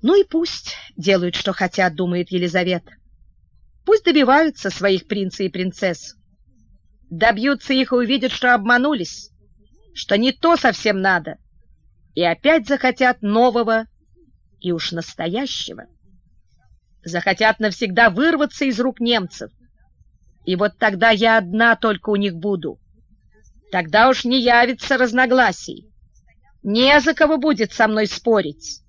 Ну и пусть делают, что хотят, думает Елизавета. Пусть добиваются своих принца и принцесс. Добьются их и увидят, что обманулись, что не то совсем надо, и опять захотят нового и уж настоящего. Захотят навсегда вырваться из рук немцев. И вот тогда я одна только у них буду. Тогда уж не явится разногласий. Не за кого будет со мной спорить.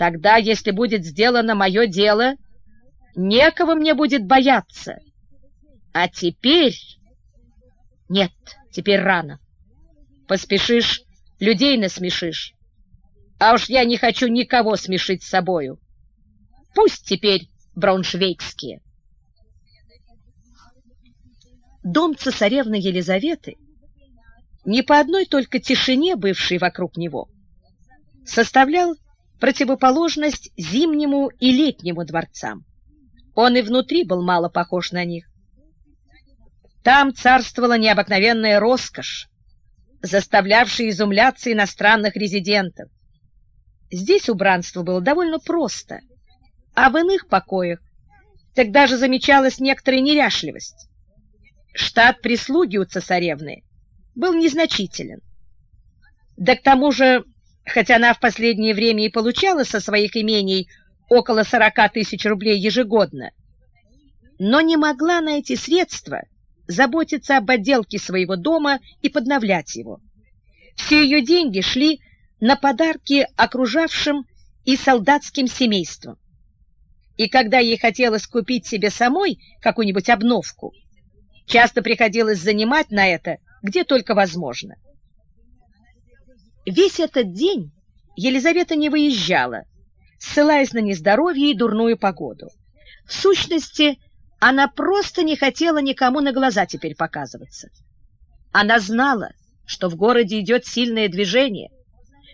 Тогда, если будет сделано мое дело, некого мне будет бояться. А теперь... Нет, теперь рано. Поспешишь, людей насмешишь. А уж я не хочу никого смешить с собою. Пусть теперь брауншвейгские. Дом цесаревны Елизаветы, не по одной только тишине, бывшей вокруг него, составлял противоположность зимнему и летнему дворцам. Он и внутри был мало похож на них. Там царствовала необыкновенная роскошь, заставлявшая изумляться иностранных резидентов. Здесь убранство было довольно просто, а в иных покоях так даже замечалась некоторая неряшливость. Штат прислуги у цесаревны был незначителен. Да к тому же хотя она в последнее время и получала со своих имений около 40 тысяч рублей ежегодно, но не могла на эти средства заботиться об отделке своего дома и подновлять его. Все ее деньги шли на подарки окружавшим и солдатским семействам. И когда ей хотелось купить себе самой какую-нибудь обновку, часто приходилось занимать на это где только возможно. Весь этот день Елизавета не выезжала, ссылаясь на нездоровье и дурную погоду. В сущности, она просто не хотела никому на глаза теперь показываться. Она знала, что в городе идет сильное движение,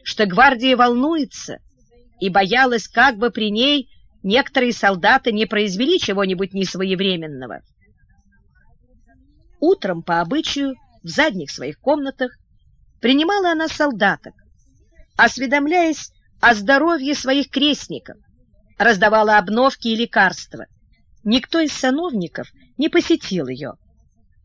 что гвардия волнуется, и боялась, как бы при ней некоторые солдаты не произвели чего-нибудь несвоевременного. Утром, по обычаю, в задних своих комнатах принимала она солдаток, осведомляясь о здоровье своих крестников, раздавала обновки и лекарства. Никто из сановников не посетил ее.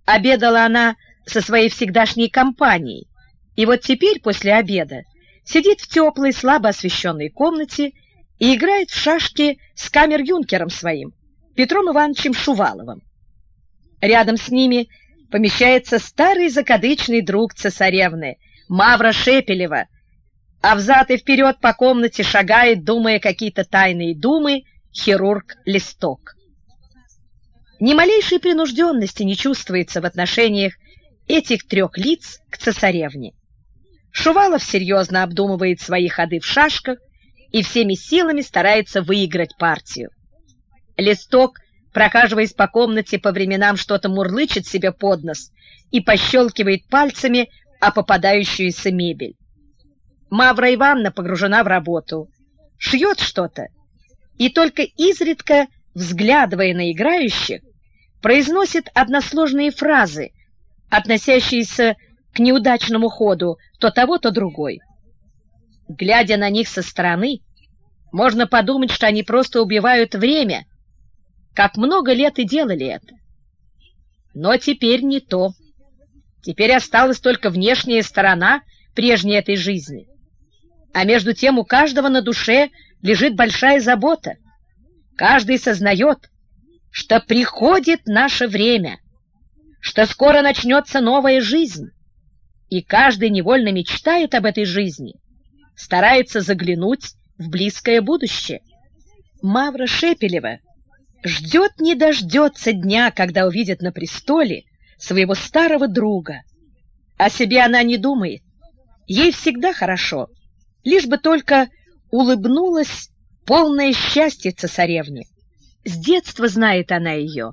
Обедала она со своей всегдашней компанией, и вот теперь, после обеда, сидит в теплой, слабо освещенной комнате и играет в шашки с камер-юнкером своим, Петром Ивановичем Шуваловым. Рядом с ними помещается старый закадычный друг цесаревны, Мавра Шепелева, а взад и вперед по комнате шагает, думая какие-то тайные думы, хирург Листок. Ни малейшей принужденности не чувствуется в отношениях этих трех лиц к цесаревне. Шувалов серьезно обдумывает свои ходы в шашках и всеми силами старается выиграть партию. Листок – прохаживаясь по комнате, по временам что-то мурлычет себе под нос и пощелкивает пальцами о попадающуюся мебель. Мавра Ивановна погружена в работу, шьет что-то, и только изредка, взглядывая на играющих, произносит односложные фразы, относящиеся к неудачному ходу то того, то другой. Глядя на них со стороны, можно подумать, что они просто убивают время — как много лет и делали это. Но теперь не то. Теперь осталась только внешняя сторона прежней этой жизни. А между тем у каждого на душе лежит большая забота. Каждый сознает, что приходит наше время, что скоро начнется новая жизнь, и каждый невольно мечтает об этой жизни, старается заглянуть в близкое будущее. Мавра Шепелева ждет не дождется дня, когда увидит на престоле своего старого друга. О себе она не думает. Ей всегда хорошо, лишь бы только улыбнулась полное счастье цесаревне. С детства знает она ее.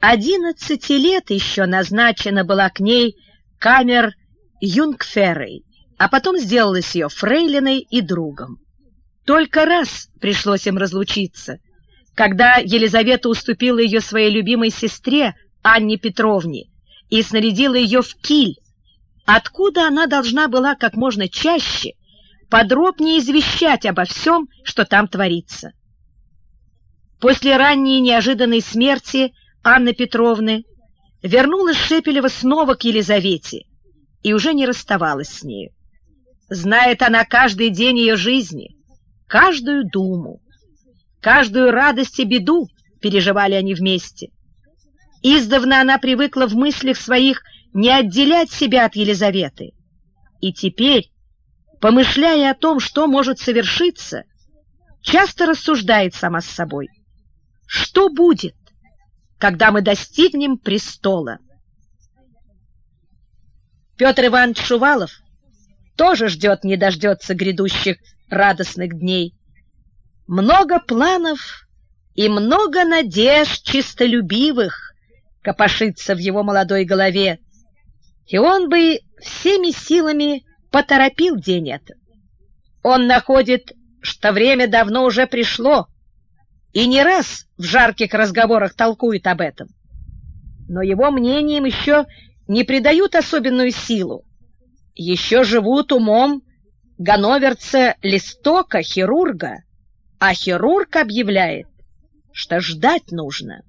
Одиннадцати лет еще назначена была к ней камер Юнгферой, а потом сделалась ее фрейлиной и другом. Только раз пришлось им разлучиться — когда Елизавета уступила ее своей любимой сестре Анне Петровне и снарядила ее в Киль, откуда она должна была как можно чаще подробнее извещать обо всем, что там творится. После ранней неожиданной смерти Анны Петровны вернулась Шепелева снова к Елизавете и уже не расставалась с нею. Знает она каждый день ее жизни, каждую думу, каждую радость и беду переживали они вместе. Издавна она привыкла в мыслях своих не отделять себя от Елизаветы. И теперь, помышляя о том, что может совершиться, часто рассуждает сама с собой. Что будет, когда мы достигнем престола? Петр Иванович Шувалов тоже ждет, не дождется грядущих радостных дней. Много планов и много надежд чистолюбивых копошится в его молодой голове, и он бы всеми силами поторопил день этот. Он находит, что время давно уже пришло, и не раз в жарких разговорах толкует об этом. Но его мнением еще не придают особенную силу. Еще живут умом ганноверца Листока, хирурга, а хирург объявляет, что ждать нужно.